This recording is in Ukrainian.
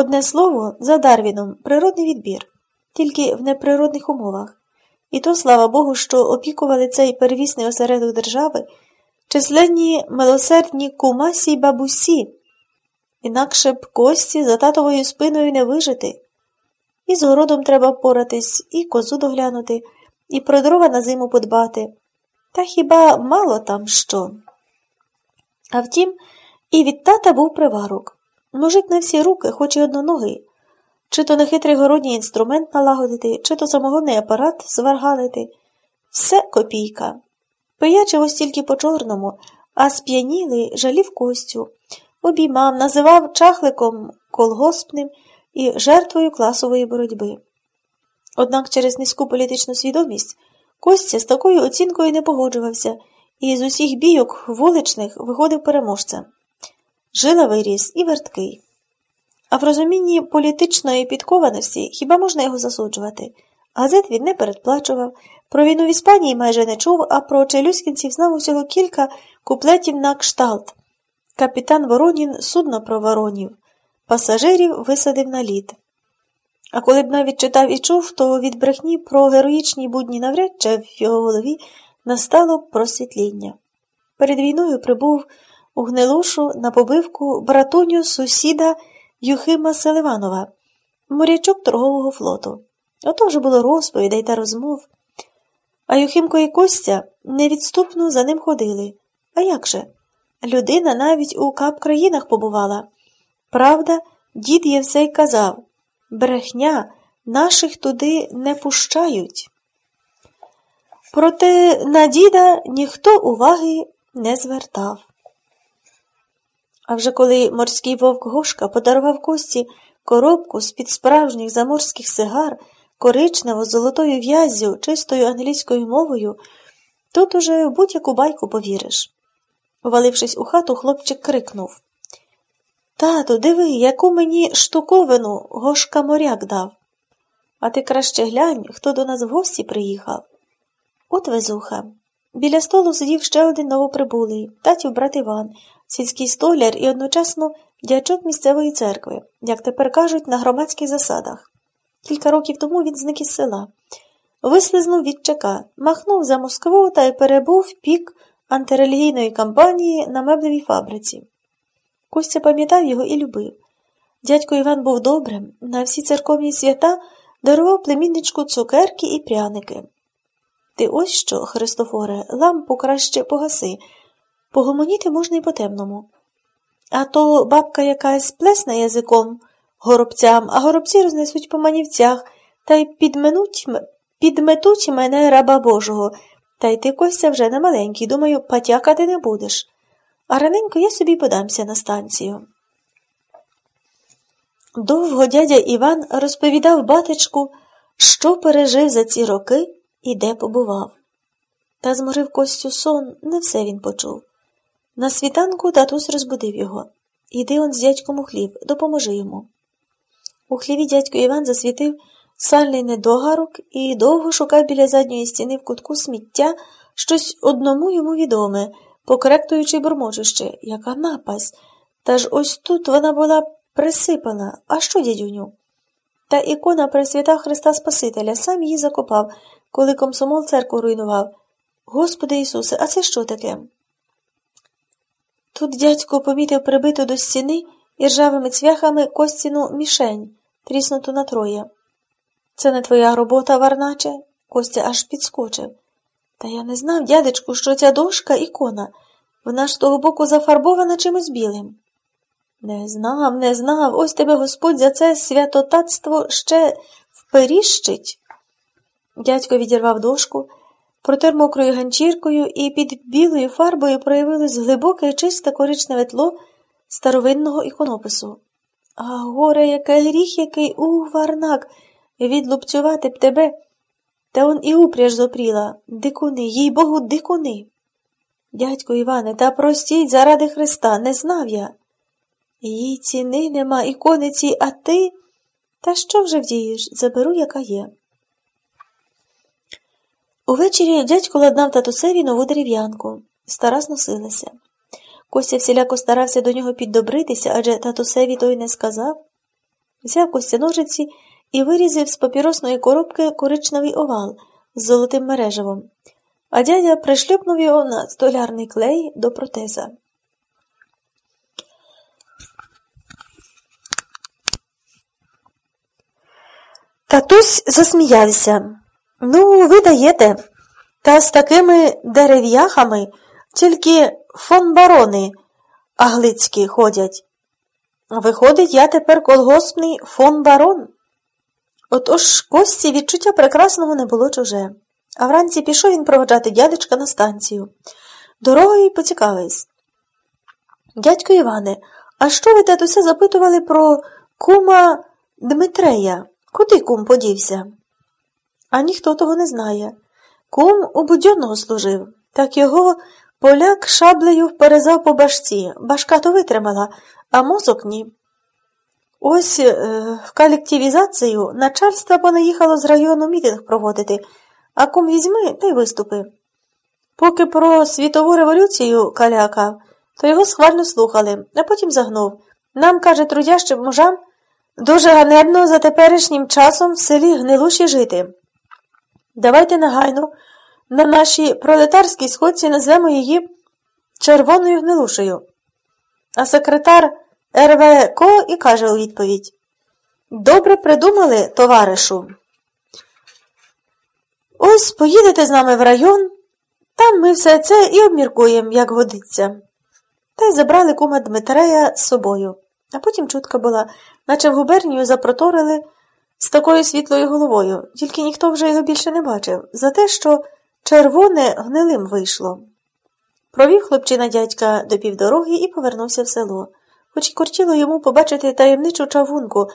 Одне слово, за Дарвіном, природний відбір, тільки в неприродних умовах. І то, слава Богу, що опікували цей первісний осередок держави численні милосердні кумасі й бабусі, інакше б кості за татовою спиною не вижити. І з городом треба впоратись, і козу доглянути, і про дрова на зиму подбати. Та хіба мало там що? А втім, і від тата був приварок. Мужик на всі руки, хоч і одноногий. Чи то нехитрий городній інструмент налагодити, чи то самогонний апарат зваргалити. Все копійка. Пиячив ось тільки по чорному, а сп'янілий жалів костю, обіймав, називав чахликом колгоспним і жертвою класової боротьби. Однак через низьку політичну свідомість Костя з такою оцінкою не погоджувався і з усіх бійок вуличних виходив переможцем. Жила виріс і верткий. А в розумінні політичної підкованості хіба можна його засуджувати? Газет він не передплачував, про війну в Іспанії майже не чув, а про челюскінців знав усього кілька куплетів на кшталт. Капітан Воронін судно про воронів, пасажирів висадив на лід. А коли б навіть читав і чув, то від брехні про героїчні будні навряд чи в його голові настало просвітління. Перед війною прибув у Гнилушу на побивку братуню сусіда Юхима Селиванова, морячок торгового флоту. Ото вже було розповідей та розмов. А Юхимко і Костя невідступно за ним ходили. А як же? Людина навіть у кап-країнах побувала. Правда, дід Євсей казав брехня наших туди не пущають. Проте на діда ніхто уваги не звертав. А вже коли морський вовк Гошка подарував Кості коробку з-під справжніх заморських сигар, коричнево з золотою в'яззю, чистою англійською мовою, тут уже будь-яку байку повіриш. Увалившись у хату, хлопчик крикнув Тату, диви, яку мені штуковину Гошка моряк дав. А ти краще глянь, хто до нас в гості приїхав. От везуха. Біля столу сидів ще один новоприбулий, татів брат Іван, сільський столяр і одночасно дячок місцевої церкви, як тепер кажуть, на громадських засадах. Кілька років тому він зник із села. Вислизнув від чека, махнув за Москву та й перебув пік антирелігійної кампанії на меблевій фабриці. Костя пам'ятав його і любив. Дядько Іван був добрим, на всі церковні свята дарував племінничку цукерки і пряники. Ти ось що, Христофоре, лампу краще погаси, погомоніти можна й по темному. А то бабка якась плесне язиком горобцям, а горобці рознесуть по манівцях та й підменуть, підметуть мене раба Божого, та й ти Костя вже не маленький, думаю, потякати не будеш. А раненько я собі подамся на станцію. Довго дядя Іван розповідав батечку, що пережив за ці роки і де побував. Та зморив Костю сон, не все він почув. На світанку татусь розбудив його. Іди он з дядьком у хліб, допоможи йому. У хліві дядько Іван засвітив сальний недогарок і довго шукав біля задньої стіни в кутку сміття щось одному йому відоме, покректуючи бурмочище, яка напасть. Та ж ось тут вона була присипана. А що, дядюню? Та ікона Пресвята Христа Спасителя сам її закопав, коли комсомол церкву руйнував. Господи Ісусе, а це що таке? Тут дядько помітив прибиту до стіни і ржавими цвяхами костяну мішень, тріснуту на троє. Це не твоя робота, Варначе? Костя аж підскочив. Та я не знав, дядечку, що ця дошка ікона. Вона ж з того боку зафарбована чимось білим. Не знав, не знав. Ось тебе Господь за це святотатство ще вперіщить. Дядько відірвав дошку, протер мокрою ганчіркою, і під білою фарбою проявилось глибоке, чисте коричневе тло старовинного іконопису. А горе, яке гріх, який у варнак, відлупцювати б тебе. Та он і упряж зопріла. Дикуни, їй богу, дикуни. Дядько Іване, та простіть заради Христа, не знав я. Їй ціни нема ікониці, а ти. Та що вже вдієш? Заберу, яка є. Увечері дядько ладнав татусеві нову дерев'янку. Стара зносилася. Костя всіляко старався до нього піддобритися, адже татусеві той не сказав. взяв костяножиці і вирізав з папіросної коробки коричневий овал з золотим мережевом, а дядя пришлюпнув його на столярний клей до протеза. Татусь засміявся. Ну, ви даєте. Та з такими дерев'яхами тільки фон-барони аглицькі ходять. Виходить, я тепер колгоспний фон-барон. Отож Кості відчуття прекрасного не було чуже. А вранці пішов він проводжати дядечка на станцію. Дорогою поцікавився. Дядько Іване, а що ви татуся запитували про кума Дмитрея? Куди кум подівся? А ніхто того не знає. Кум у будьонного служив, так його поляк шаблею вперезав по башці, башка то витримала, а мозок ні. Ось е, в колективізацію начальство понаїхало з району мітинг проводити, а кум візьми та й виступи. Поки про світову революцію калякав, то його схвально слухали, а потім загнув. Нам, каже, трудящим мужам, дуже ганебно за теперішнім часом в селі гнилуші жити. Давайте негайно на нашій пролетарській сходці назвемо її червоною гнилушею. А секретар РВК і каже у відповідь Добре придумали, товаришу. Ось поїдете з нами в район, там ми все це і обміркуємо, як годиться. Та й забрали кума Дмитрея з собою. А потім чутка була, наче в губернію запроторили з такою світлою головою, тільки ніхто вже його більше не бачив, за те, що червоне гнилим вийшло. Провів хлопчина дядька до півдороги і повернувся в село, хоч і кортіло йому побачити таємничу чавунку,